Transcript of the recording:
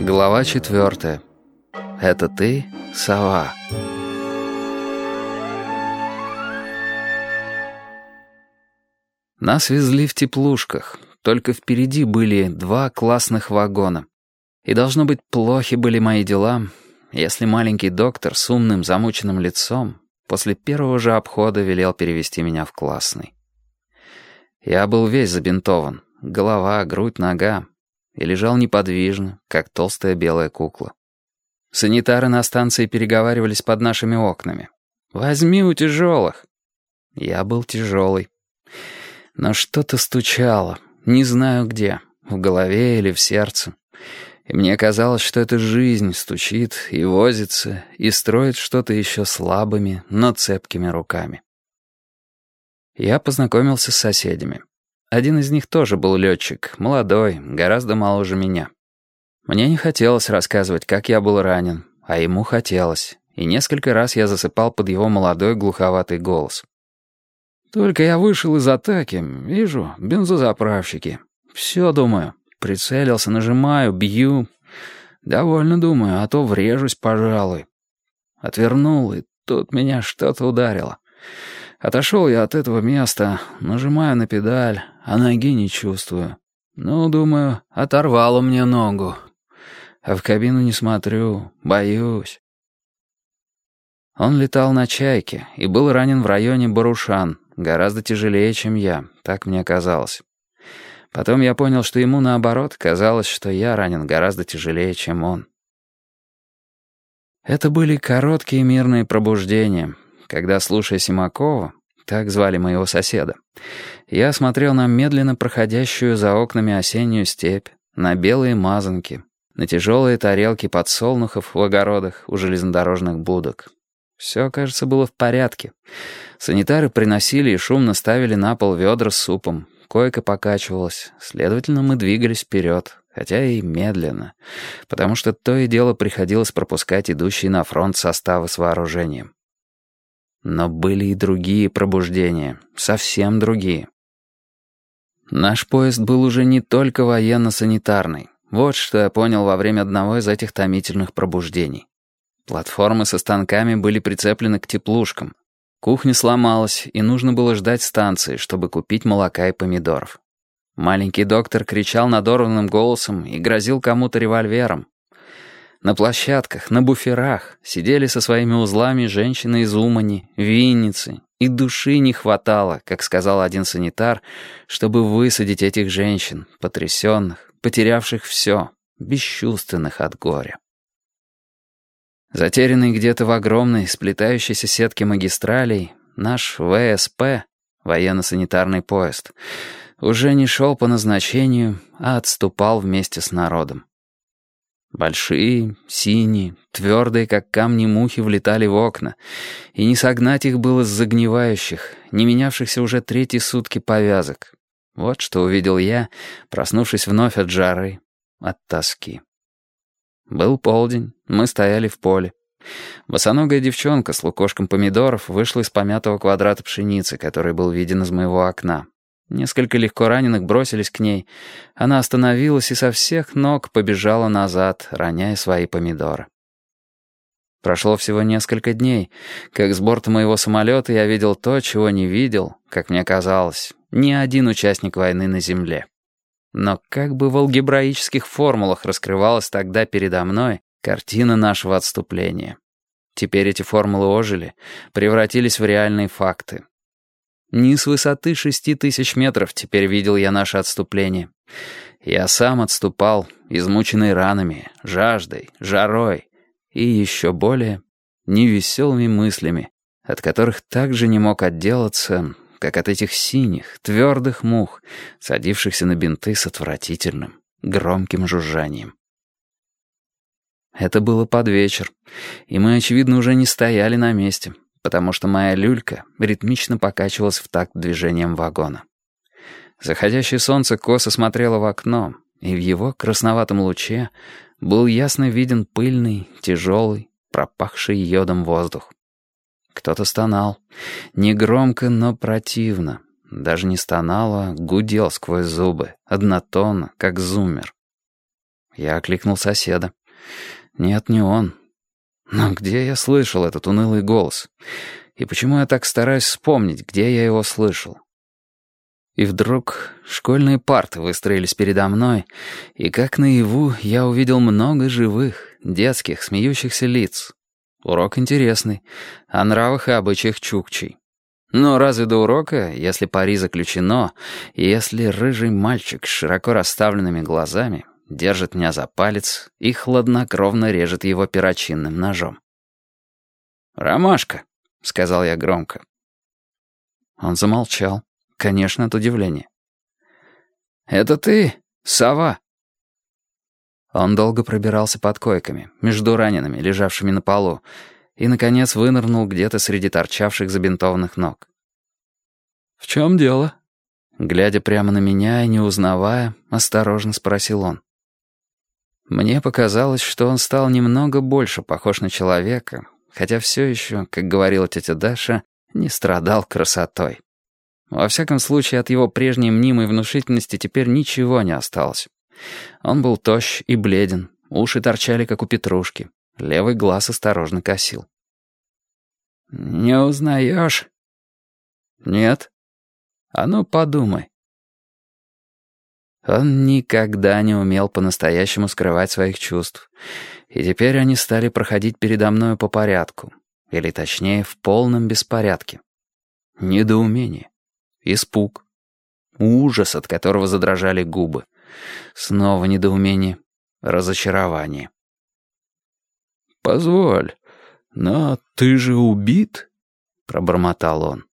Глава четвертая. Это ты, сова. Нас везли в теплушках, только впереди были два классных вагона. И, должно быть, плохи были мои дела, если маленький доктор с умным замученным лицом после первого же обхода велел перевести меня в классный. Я был весь забинтован, голова, грудь, нога, и лежал неподвижно, как толстая белая кукла. Санитары на станции переговаривались под нашими окнами. «Возьми у тяжелых». Я был тяжелый. Но что-то стучало, не знаю где, в голове или в сердце. И мне казалось, что эта жизнь стучит и возится, и строит что-то еще слабыми, но цепкими руками. Я познакомился с соседями. Один из них тоже был летчик, молодой, гораздо моложе меня. Мне не хотелось рассказывать, как я был ранен, а ему хотелось, и несколько раз я засыпал под его молодой глуховатый голос. «Только я вышел из атаки, вижу, бензозаправщики. Все, думаю, прицелился, нажимаю, бью. Довольно думаю, а то врежусь, пожалуй. Отвернул, и тут меня что-то ударило. Отошел я от этого места, нажимаю на педаль, а ноги не чувствую. Ну, думаю, оторвало мне ногу. А в кабину не смотрю, боюсь. Он летал на «Чайке» и был ранен в районе Барушан, гораздо тяжелее, чем я, так мне казалось. Потом я понял, что ему, наоборот, казалось, что я ранен гораздо тяжелее, чем он. Это были короткие мирные пробуждения, когда, слушая Симакова, так звали моего соседа, я смотрел на медленно проходящую за окнами осеннюю степь, на белые мазанки, на тяжелые тарелки подсолнухов в огородах у железнодорожных будок. Все, кажется, было в порядке. Санитары приносили и шумно ставили на пол ведра с супом. Койка покачивалась. Следовательно, мы двигались вперед, хотя и медленно, потому что то и дело приходилось пропускать идущие на фронт составы с вооружением. Но были и другие пробуждения, совсем другие. Наш поезд был уже не только военно-санитарный. Вот что я понял во время одного из этих томительных пробуждений. Платформы со станками были прицеплены к теплушкам. Кухня сломалась, и нужно было ждать станции, чтобы купить молока и помидоров. Маленький доктор кричал надорванным голосом и грозил кому-то револьвером. На площадках, на буферах сидели со своими узлами женщины из Умани, Винницы, и души не хватало, как сказал один санитар, чтобы высадить этих женщин, потрясенных, потерявших все, бесчувственных от горя. Затерянный где-то в огромной, сплетающейся сетке магистралей, наш ВСП, военно-санитарный поезд, уже не шел по назначению, а отступал вместе с народом. Большие, синие, твердые, как камни мухи, влетали в окна, и не согнать их было с загнивающих, не менявшихся уже третьи сутки повязок. Вот что увидел я, проснувшись вновь от жары, от тоски. Был полдень, мы стояли в поле. Босоногая девчонка с лукошком помидоров вышла из помятого квадрата пшеницы, который был виден из моего окна. Несколько легко раненых бросились к ней. Она остановилась и со всех ног побежала назад, роняя свои помидоры. Прошло всего несколько дней, как с борта моего самолета я видел то, чего не видел, как мне казалось, ни один участник войны на Земле. Но как бы в алгебраических формулах раскрывалась тогда передо мной картина нашего отступления. Теперь эти формулы ожили, превратились в реальные факты. Не с высоты шести тысяч метров теперь видел я наше отступление. Я сам отступал, измученный ранами, жаждой, жарой и еще более невеселыми мыслями, от которых также не мог отделаться, как от этих синих, твердых мух, садившихся на бинты с отвратительным, громким жужжанием. Это было под вечер, и мы, очевидно, уже не стояли на месте — потому что моя люлька ритмично покачивалась в такт движением вагона. Заходящее солнце косо смотрело в окно, и в его красноватом луче был ясно виден пыльный, тяжелый, пропахший йодом воздух. Кто-то стонал. Негромко, но противно. Даже не стонал, а гудел сквозь зубы, однотонно, как зумер. Я окликнул соседа. Нет, не он. Но где я слышал этот унылый голос? И почему я так стараюсь вспомнить, где я его слышал? И вдруг школьные парты выстроились передо мной, и как наяву я увидел много живых, детских, смеющихся лиц. Урок интересный, о нравах и обычаях чукчей. Но разве до урока, если пари заключено, и если рыжий мальчик с широко расставленными глазами держит меня за палец и хладнокровно режет его перочинным ножом? «Ромашка», — сказал я громко. Он замолчал, конечно, от удивления. «Это ты, сова?» Он долго пробирался под койками, между ранеными, лежавшими на полу, и, наконец, вынырнул где-то среди торчавших забинтованных ног. «В чем дело?» Глядя прямо на меня и не узнавая, осторожно спросил он. Мне показалось, что он стал немного больше похож на человека, хотя все еще, как говорила тетя Даша, не страдал красотой. Во всяком случае, от его прежней мнимой внушительности теперь ничего не осталось. Он был тощ и бледен, уши торчали, как у петрушки, левый глаз осторожно косил. «Не узнаешь?» «Нет». «А ну, подумай». Он никогда не умел по-настоящему скрывать своих чувств, и теперь они стали проходить передо мною по порядку, или точнее, в полном беспорядке. Недоумение, испуг, ужас, от которого задрожали губы, снова недоумение, разочарование. «Позволь, но ты же убит?» — пробормотал он.